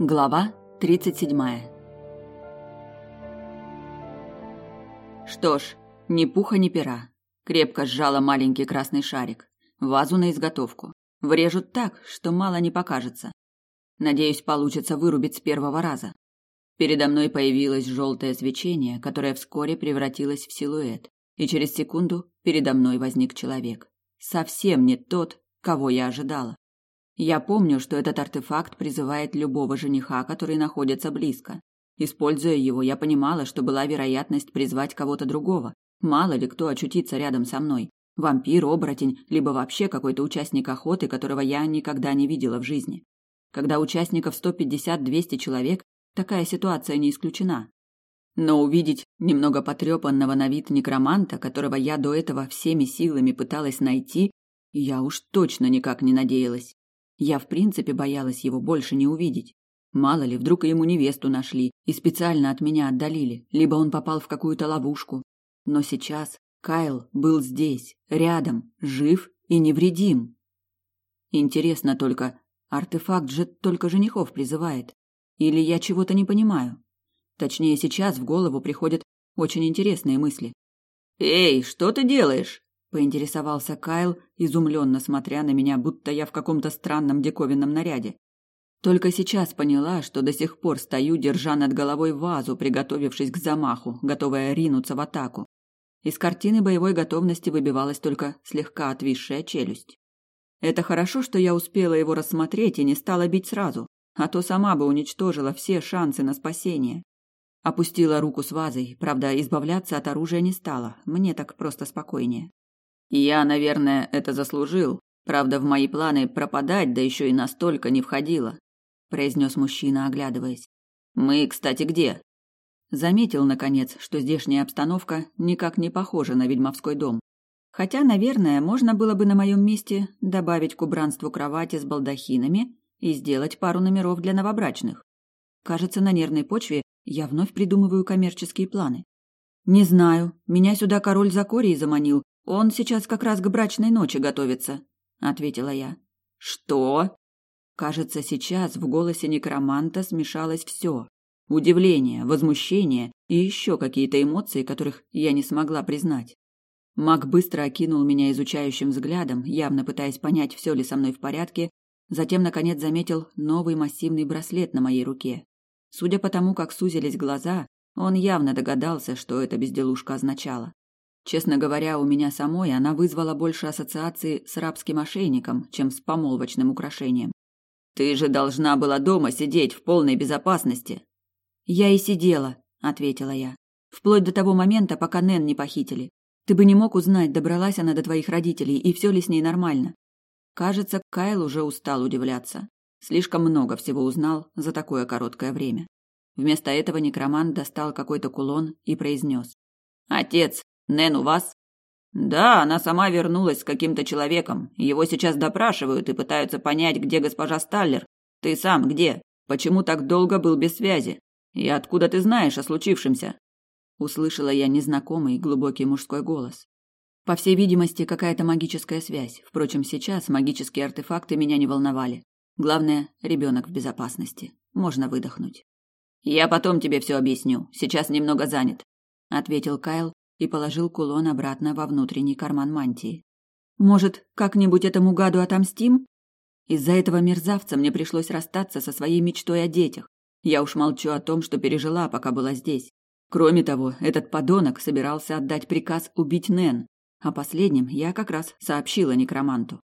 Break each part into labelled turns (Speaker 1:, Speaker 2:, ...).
Speaker 1: Глава 37 Что ж, ни пуха, ни пера. Крепко сжала маленький красный шарик. Вазу на изготовку. Врежут так, что мало не покажется. Надеюсь, получится вырубить с первого раза. Передо мной появилось желтое свечение, которое вскоре превратилось в силуэт, и через секунду передо мной возник человек. Совсем не тот, кого я ожидала. Я помню, что этот артефакт призывает любого жениха, который находится близко. Используя его, я понимала, что была вероятность призвать кого-то другого. Мало ли кто очутится рядом со мной. Вампир, оборотень, либо вообще какой-то участник охоты, которого я никогда не видела в жизни. Когда участников 150-200 человек, такая ситуация не исключена. Но увидеть немного потрепанного на вид некроманта, которого я до этого всеми силами пыталась найти, я уж точно никак не надеялась. Я в принципе боялась его больше не увидеть. Мало ли, вдруг ему невесту нашли и специально от меня отдалили, либо он попал в какую-то ловушку. Но сейчас Кайл был здесь, рядом, жив и невредим. Интересно только, артефакт же только женихов призывает. Или я чего-то не понимаю? Точнее, сейчас в голову приходят очень интересные мысли. «Эй, что ты делаешь?» Поинтересовался Кайл, изумленно смотря на меня, будто я в каком-то странном диковинном наряде. Только сейчас поняла, что до сих пор стою, держа над головой вазу, приготовившись к замаху, готовая ринуться в атаку. Из картины боевой готовности выбивалась только слегка отвисшая челюсть. Это хорошо, что я успела его рассмотреть и не стала бить сразу, а то сама бы уничтожила все шансы на спасение. Опустила руку с вазой, правда, избавляться от оружия не стала, мне так просто спокойнее. Я, наверное, это заслужил. Правда, в мои планы пропадать, да еще и настолько не входило, произнес мужчина, оглядываясь. Мы, кстати, где? Заметил наконец, что здешняя обстановка никак не похожа на ведьмовской дом. Хотя, наверное, можно было бы на моем месте добавить к убранству кровати с балдахинами и сделать пару номеров для новобрачных. Кажется, на нервной почве я вновь придумываю коммерческие планы. Не знаю, меня сюда король Закорий заманил, он сейчас как раз к брачной ночи готовится, ответила я. Что? Кажется, сейчас в голосе некроманта смешалось все: удивление, возмущение и еще какие-то эмоции, которых я не смогла признать. Маг быстро окинул меня изучающим взглядом, явно пытаясь понять, все ли со мной в порядке, затем наконец заметил новый массивный браслет на моей руке. Судя по тому, как сузились глаза, он явно догадался, что эта безделушка означала. Честно говоря, у меня самой она вызвала больше ассоциации с рабским ошейником, чем с помолвочным украшением. Ты же должна была дома сидеть в полной безопасности. Я и сидела, ответила я. Вплоть до того момента, пока Нэн не похитили. Ты бы не мог узнать, добралась она до твоих родителей и все ли с ней нормально. Кажется, Кайл уже устал удивляться. Слишком много всего узнал за такое короткое время. Вместо этого некромант достал какой-то кулон и произнес. «Отец, Нэн у вас? Да, она сама вернулась с каким-то человеком. Его сейчас допрашивают и пытаются понять, где госпожа Сталлер. Ты сам где? Почему так долго был без связи? И откуда ты знаешь о случившемся? Услышала я незнакомый глубокий мужской голос. По всей видимости, какая-то магическая связь. Впрочем, сейчас магические артефакты меня не волновали. Главное, ребенок в безопасности. Можно выдохнуть. Я потом тебе все объясню. Сейчас немного занят, ответил Кайл и положил кулон обратно во внутренний карман мантии. Может, как-нибудь этому гаду отомстим? Из-за этого мерзавца мне пришлось расстаться со своей мечтой о детях. Я уж молчу о том, что пережила, пока была здесь. Кроме того, этот подонок собирался отдать приказ убить Нэн. О последнем я как раз сообщила некроманту.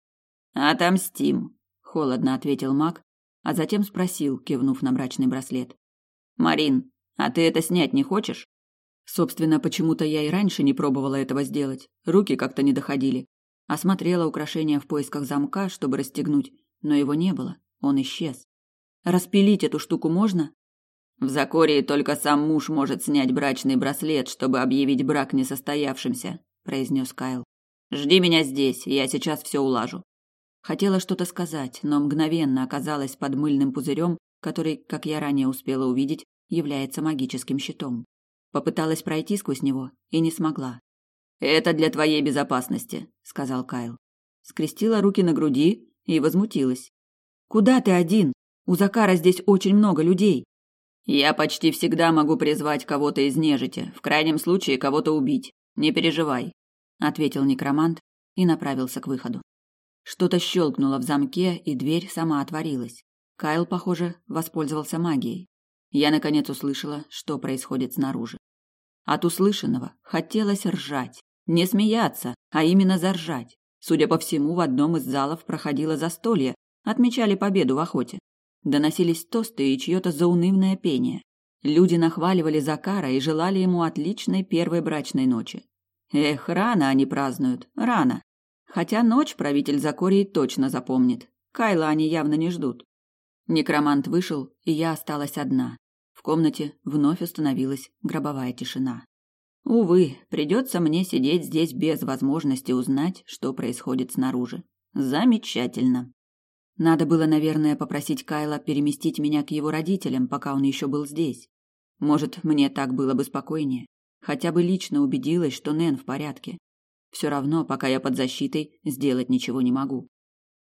Speaker 1: «Отомстим», — холодно ответил маг, а затем спросил, кивнув на брачный браслет. «Марин, а ты это снять не хочешь?» Собственно, почему-то я и раньше не пробовала этого сделать. Руки как-то не доходили. Осмотрела украшение в поисках замка, чтобы расстегнуть, но его не было. Он исчез. Распилить эту штуку можно? В Закории только сам муж может снять брачный браслет, чтобы объявить брак несостоявшимся, произнес Кайл. Жди меня здесь, я сейчас все улажу. Хотела что-то сказать, но мгновенно оказалась под мыльным пузырем, который, как я ранее успела увидеть, является магическим щитом. Попыталась пройти сквозь него и не смогла. «Это для твоей безопасности», — сказал Кайл. Скрестила руки на груди и возмутилась. «Куда ты один? У Закара здесь очень много людей. Я почти всегда могу призвать кого-то из нежити, в крайнем случае кого-то убить. Не переживай, ответил некромант и направился к выходу. Что-то щелкнуло в замке, и дверь сама отворилась. Кайл, похоже, воспользовался магией. Я наконец услышала, что происходит снаружи. От услышанного хотелось ржать, не смеяться, а именно заржать. Судя по всему, в одном из залов проходило застолье, отмечали победу в охоте. Доносились тосты и чье-то заунывное пение. Люди нахваливали Закара и желали ему отличной первой брачной ночи. Эх, рано они празднуют, рано. Хотя ночь правитель Закории точно запомнит. Кайла они явно не ждут. Некромант вышел, и я осталась одна. В комнате вновь установилась гробовая тишина. Увы, придется мне сидеть здесь без возможности узнать, что происходит снаружи. Замечательно. Надо было, наверное, попросить Кайла переместить меня к его родителям, пока он еще был здесь. Может, мне так было бы спокойнее. Хотя бы лично убедилась, что Нэн в порядке. Все равно, пока я под защитой, сделать ничего не могу.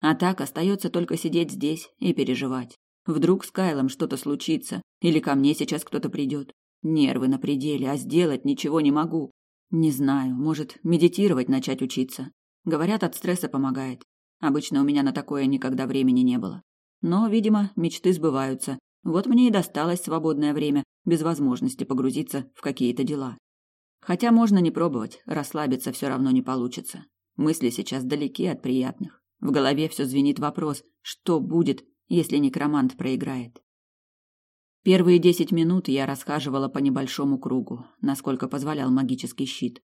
Speaker 1: А так остается только сидеть здесь и переживать. Вдруг с Кайлом что-то случится, или ко мне сейчас кто-то придет. Нервы на пределе, а сделать ничего не могу. Не знаю, может, медитировать начать учиться. Говорят, от стресса помогает. Обычно у меня на такое никогда времени не было. Но, видимо, мечты сбываются. Вот мне и досталось свободное время, без возможности погрузиться в какие-то дела. Хотя можно не пробовать, расслабиться все равно не получится. Мысли сейчас далеки от приятных. В голове все звенит вопрос, что будет, если некромант проиграет. Первые десять минут я расхаживала по небольшому кругу, насколько позволял магический щит.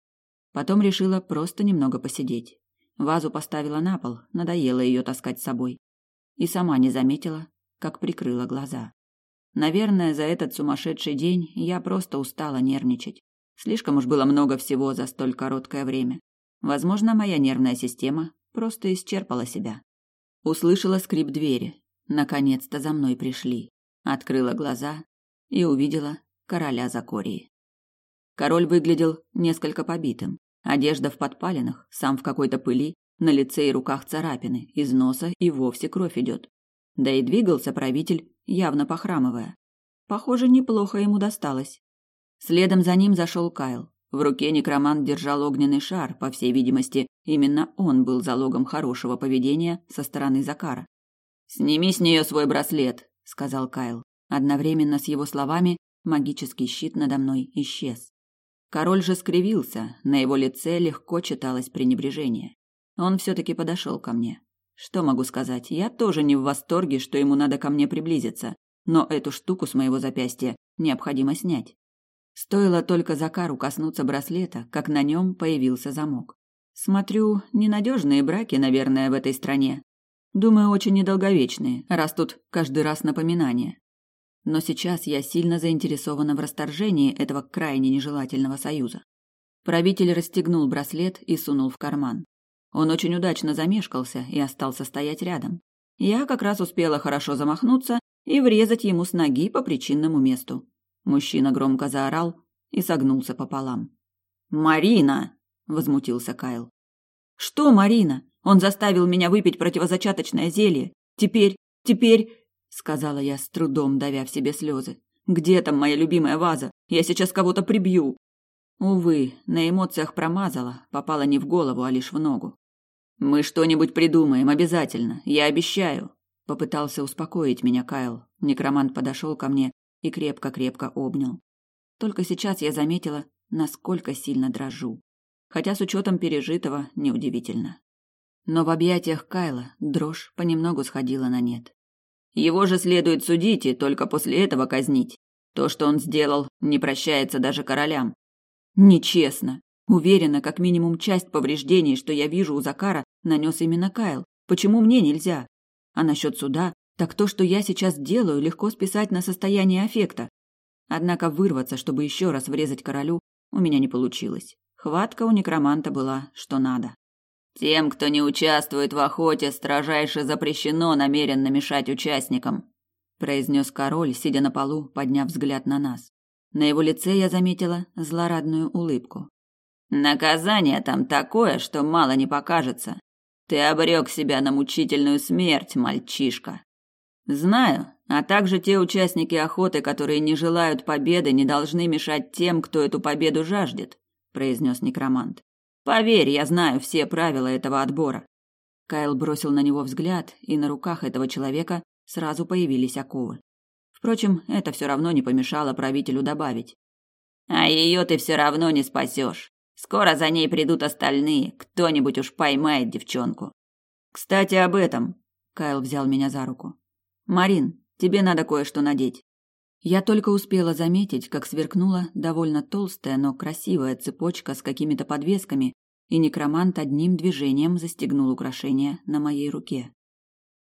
Speaker 1: Потом решила просто немного посидеть. Вазу поставила на пол, надоело ее таскать с собой. И сама не заметила, как прикрыла глаза. Наверное, за этот сумасшедший день я просто устала нервничать. Слишком уж было много всего за столь короткое время. Возможно, моя нервная система просто исчерпала себя. Услышала скрип двери. Наконец-то за мной пришли. Открыла глаза и увидела короля Закории. Король выглядел несколько побитым. Одежда в подпалинах, сам в какой-то пыли, на лице и руках царапины, из носа и вовсе кровь идет. Да и двигался правитель, явно похрамывая. Похоже, неплохо ему досталось. Следом за ним зашел Кайл. В руке некромант держал огненный шар, по всей видимости, именно он был залогом хорошего поведения со стороны Закара. «Сними с нее свой браслет», — сказал Кайл. Одновременно с его словами магический щит надо мной исчез. Король же скривился, на его лице легко читалось пренебрежение. Он все-таки подошел ко мне. Что могу сказать, я тоже не в восторге, что ему надо ко мне приблизиться, но эту штуку с моего запястья необходимо снять. Стоило только Закару коснуться браслета, как на нем появился замок. Смотрю, ненадежные браки, наверное, в этой стране. Думаю, очень недолговечные, раз тут каждый раз напоминание. Но сейчас я сильно заинтересована в расторжении этого крайне нежелательного союза. Правитель расстегнул браслет и сунул в карман. Он очень удачно замешкался и остался стоять рядом. Я как раз успела хорошо замахнуться и врезать ему с ноги по причинному месту. Мужчина громко заорал и согнулся пополам. «Марина!» – возмутился Кайл. «Что, Марина? Он заставил меня выпить противозачаточное зелье. Теперь, теперь...» – сказала я с трудом, давя в себе слезы. «Где там моя любимая ваза? Я сейчас кого-то прибью!» Увы, на эмоциях промазала, попала не в голову, а лишь в ногу. «Мы что-нибудь придумаем, обязательно, я обещаю!» Попытался успокоить меня Кайл. Некромант подошел ко мне и крепко-крепко обнял. Только сейчас я заметила, насколько сильно дрожу. Хотя с учетом пережитого неудивительно. Но в объятиях Кайла дрожь понемногу сходила на нет. Его же следует судить и только после этого казнить. То, что он сделал, не прощается даже королям. Нечестно. Уверена, как минимум часть повреждений, что я вижу у Закара, нанес именно Кайл. Почему мне нельзя? А насчет суда, так то, что я сейчас делаю, легко списать на состояние аффекта. Однако вырваться, чтобы еще раз врезать королю, у меня не получилось. Хватка у некроманта была, что надо. Тем, кто не участвует в охоте, строжайше запрещено намеренно мешать участникам, произнес король, сидя на полу, подняв взгляд на нас. На его лице я заметила злорадную улыбку. Наказание там такое, что мало не покажется. Ты обрек себя на мучительную смерть, мальчишка. Знаю, А также те участники охоты, которые не желают победы, не должны мешать тем, кто эту победу жаждет, произнес некромант. Поверь, я знаю все правила этого отбора. Кайл бросил на него взгляд, и на руках этого человека сразу появились оковы. Впрочем, это все равно не помешало правителю добавить: "А ее ты все равно не спасешь. Скоро за ней придут остальные, кто-нибудь уж поймает девчонку. Кстати, об этом. Кайл взял меня за руку. Марин, тебе надо кое-что надеть. Я только успела заметить, как сверкнула довольно толстая, но красивая цепочка с какими-то подвесками, и некромант одним движением застегнул украшение на моей руке.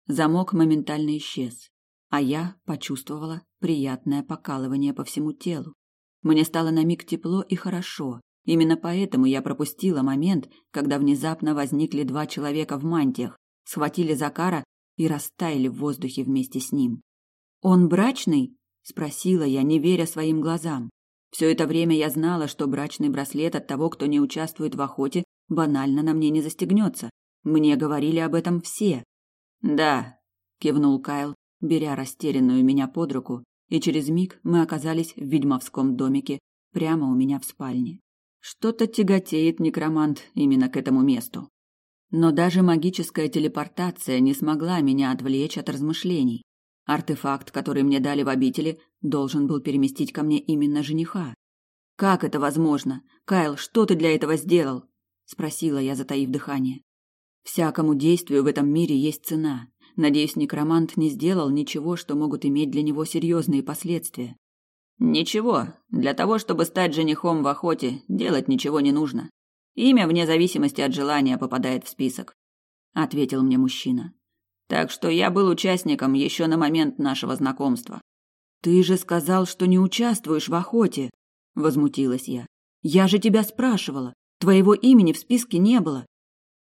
Speaker 1: Замок моментально исчез, а я почувствовала приятное покалывание по всему телу. Мне стало на миг тепло и хорошо. Именно поэтому я пропустила момент, когда внезапно возникли два человека в мантиях, схватили Закара и растаяли в воздухе вместе с ним. «Он брачный?» – спросила я, не веря своим глазам. Все это время я знала, что брачный браслет от того, кто не участвует в охоте, банально на мне не застегнется. Мне говорили об этом все. «Да», – кивнул Кайл, беря растерянную меня под руку, и через миг мы оказались в ведьмовском домике прямо у меня в спальне. Что-то тяготеет некромант именно к этому месту. Но даже магическая телепортация не смогла меня отвлечь от размышлений. Артефакт, который мне дали в обители, должен был переместить ко мне именно жениха. Как это возможно? Кайл, что ты для этого сделал? спросила я, затаив дыхание. Всякому действию в этом мире есть цена. Надеюсь, некромант не сделал ничего, что могут иметь для него серьезные последствия. Ничего, для того, чтобы стать женихом в охоте, делать ничего не нужно. Имя вне зависимости от желания попадает в список, ответил мне мужчина. Так что я был участником еще на момент нашего знакомства. Ты же сказал, что не участвуешь в охоте, возмутилась я. Я же тебя спрашивала. Твоего имени в списке не было.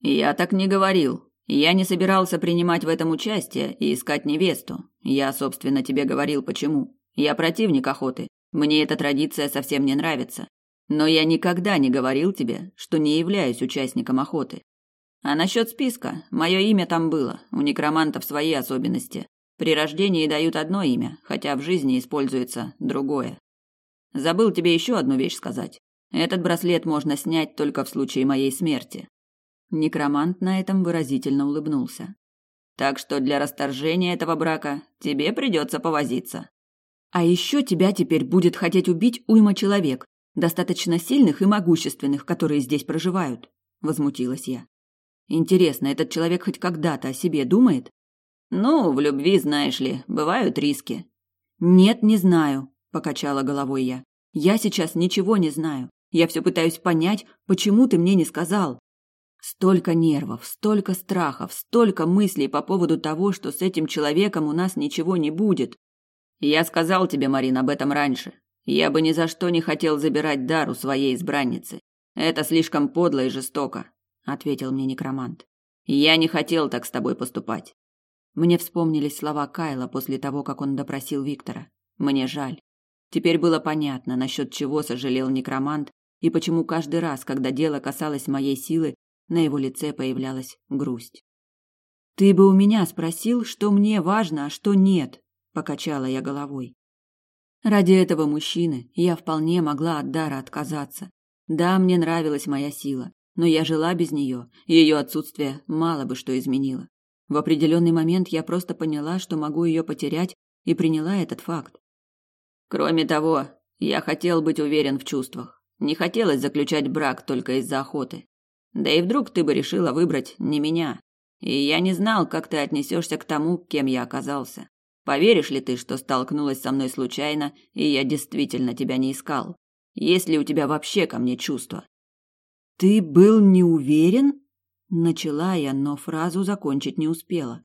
Speaker 1: Я так не говорил. Я не собирался принимать в этом участие и искать невесту. Я, собственно, тебе говорил почему. Я противник охоты. Мне эта традиция совсем не нравится. Но я никогда не говорил тебе, что не являюсь участником охоты. А насчет списка, мое имя там было, у некромантов свои особенности. При рождении дают одно имя, хотя в жизни используется другое. Забыл тебе еще одну вещь сказать. Этот браслет можно снять только в случае моей смерти. Некромант на этом выразительно улыбнулся. Так что для расторжения этого брака тебе придется повозиться. А еще тебя теперь будет хотеть убить уйма человек, достаточно сильных и могущественных, которые здесь проживают, возмутилась я. Интересно, этот человек хоть когда-то о себе думает? Ну, в любви, знаешь ли, бывают риски. Нет, не знаю, покачала головой я. Я сейчас ничего не знаю. Я все пытаюсь понять, почему ты мне не сказал. Столько нервов, столько страхов, столько мыслей по поводу того, что с этим человеком у нас ничего не будет. Я сказал тебе, Марин, об этом раньше. Я бы ни за что не хотел забирать дар у своей избранницы. Это слишком подло и жестоко, ответил мне некромант. Я не хотел так с тобой поступать. Мне вспомнились слова Кайла после того, как он допросил Виктора. Мне жаль. Теперь было понятно, насчет чего сожалел некромант и почему каждый раз, когда дело касалось моей силы, на его лице появлялась грусть. Ты бы у меня спросил, что мне важно, а что нет, покачала я головой. Ради этого мужчины я вполне могла от дара отказаться. Да, мне нравилась моя сила, но я жила без нее, и ее отсутствие мало бы что изменило. В определенный момент я просто поняла, что могу ее потерять, и приняла этот факт. Кроме того, я хотел быть уверен в чувствах. Не хотелось заключать брак только из-за охоты. Да и вдруг ты бы решила выбрать не меня. И я не знал, как ты отнесешься к тому, кем я оказался. Поверишь ли ты, что столкнулась со мной случайно, и я действительно тебя не искал? Есть ли у тебя вообще ко мне чувства? Ты был не уверен? Начала я, но фразу закончить не успела.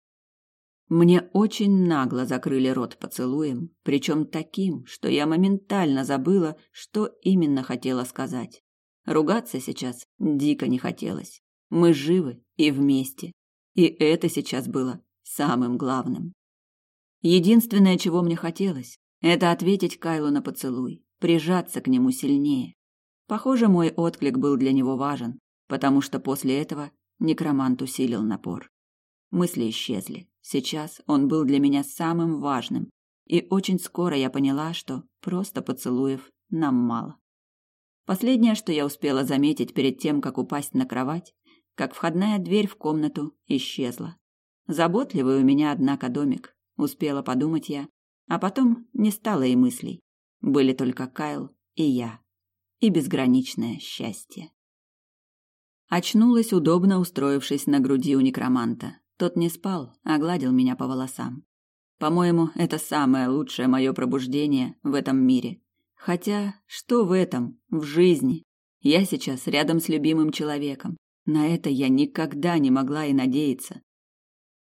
Speaker 1: Мне очень нагло закрыли рот поцелуем, причем таким, что я моментально забыла, что именно хотела сказать. Ругаться сейчас дико не хотелось. Мы живы и вместе. И это сейчас было самым главным. Единственное, чего мне хотелось, это ответить Кайлу на поцелуй, прижаться к нему сильнее. Похоже, мой отклик был для него важен, потому что после этого некромант усилил напор. Мысли исчезли. Сейчас он был для меня самым важным, и очень скоро я поняла, что просто поцелуев нам мало. Последнее, что я успела заметить перед тем, как упасть на кровать, как входная дверь в комнату исчезла. Заботливый у меня, однако, домик, успела подумать я, а потом не стало и мыслей. Были только Кайл и я. И безграничное счастье. Очнулась, удобно устроившись на груди у некроманта. Тот не спал, а гладил меня по волосам. По-моему, это самое лучшее мое пробуждение в этом мире. Хотя, что в этом, в жизни? Я сейчас рядом с любимым человеком. На это я никогда не могла и надеяться.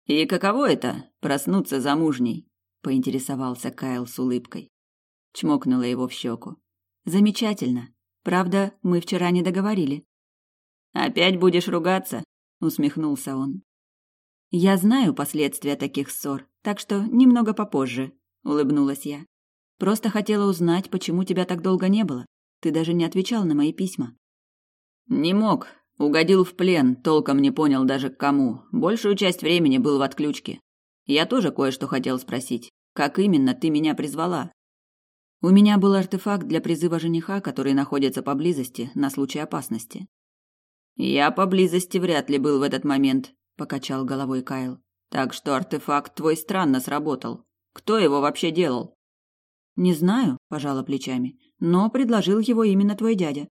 Speaker 1: «И каково это — проснуться замужней?» — поинтересовался Кайл с улыбкой. Чмокнула его в щеку. «Замечательно. Правда, мы вчера не договорили». «Опять будешь ругаться?» — усмехнулся он. «Я знаю последствия таких ссор, так что немного попозже», — улыбнулась я. Просто хотела узнать, почему тебя так долго не было. Ты даже не отвечал на мои письма. Не мог. Угодил в плен, толком не понял даже к кому. Большую часть времени был в отключке. Я тоже кое-что хотел спросить. Как именно ты меня призвала? У меня был артефакт для призыва жениха, который находится поблизости на случай опасности. Я поблизости вряд ли был в этот момент, покачал головой Кайл. Так что артефакт твой странно сработал. Кто его вообще делал? Не знаю, пожала плечами, но предложил его именно твой дядя.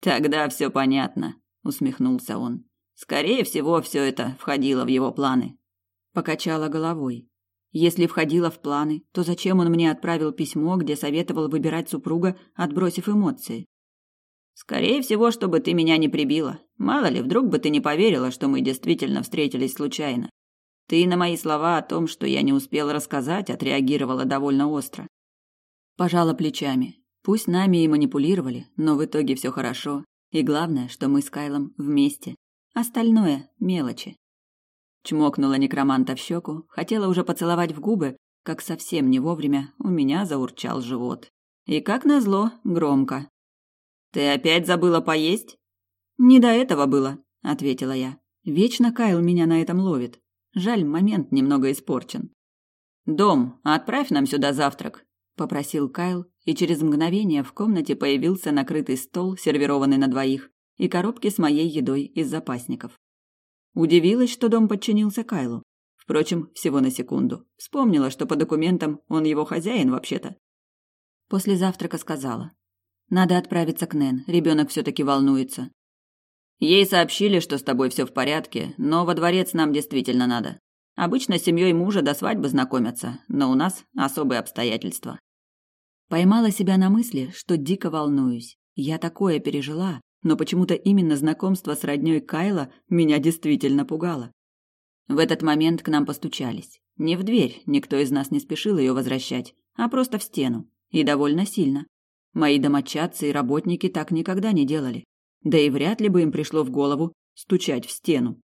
Speaker 1: Тогда все понятно, усмехнулся он. Скорее всего, все это входило в его планы. Покачала головой. Если входило в планы, то зачем он мне отправил письмо, где советовал выбирать супруга, отбросив эмоции? Скорее всего, чтобы ты меня не прибила. Мало ли, вдруг бы ты не поверила, что мы действительно встретились случайно. Ты на мои слова о том, что я не успел рассказать, отреагировала довольно остро. Пожала плечами. Пусть нами и манипулировали, но в итоге все хорошо. И главное, что мы с Кайлом вместе. Остальное – мелочи. Чмокнула некроманта в щеку, хотела уже поцеловать в губы, как совсем не вовремя у меня заурчал живот. И как назло, громко. «Ты опять забыла поесть?» «Не до этого было», — ответила я. «Вечно Кайл меня на этом ловит. Жаль, момент немного испорчен». «Дом, отправь нам сюда завтрак попросил Кайл, и через мгновение в комнате появился накрытый стол, сервированный на двоих, и коробки с моей едой из запасников. Удивилась, что дом подчинился Кайлу. Впрочем, всего на секунду. Вспомнила, что по документам он его хозяин вообще-то. После завтрака сказала: "Надо отправиться к Нэн. Ребенок все таки волнуется. Ей сообщили, что с тобой все в порядке, но во дворец нам действительно надо. Обычно с семьей мужа до свадьбы знакомятся, но у нас особые обстоятельства. Поймала себя на мысли, что дико волнуюсь. Я такое пережила, но почему-то именно знакомство с роднёй Кайла меня действительно пугало. В этот момент к нам постучались. Не в дверь, никто из нас не спешил ее возвращать, а просто в стену. И довольно сильно. Мои домочадцы и работники так никогда не делали. Да и вряд ли бы им пришло в голову стучать в стену.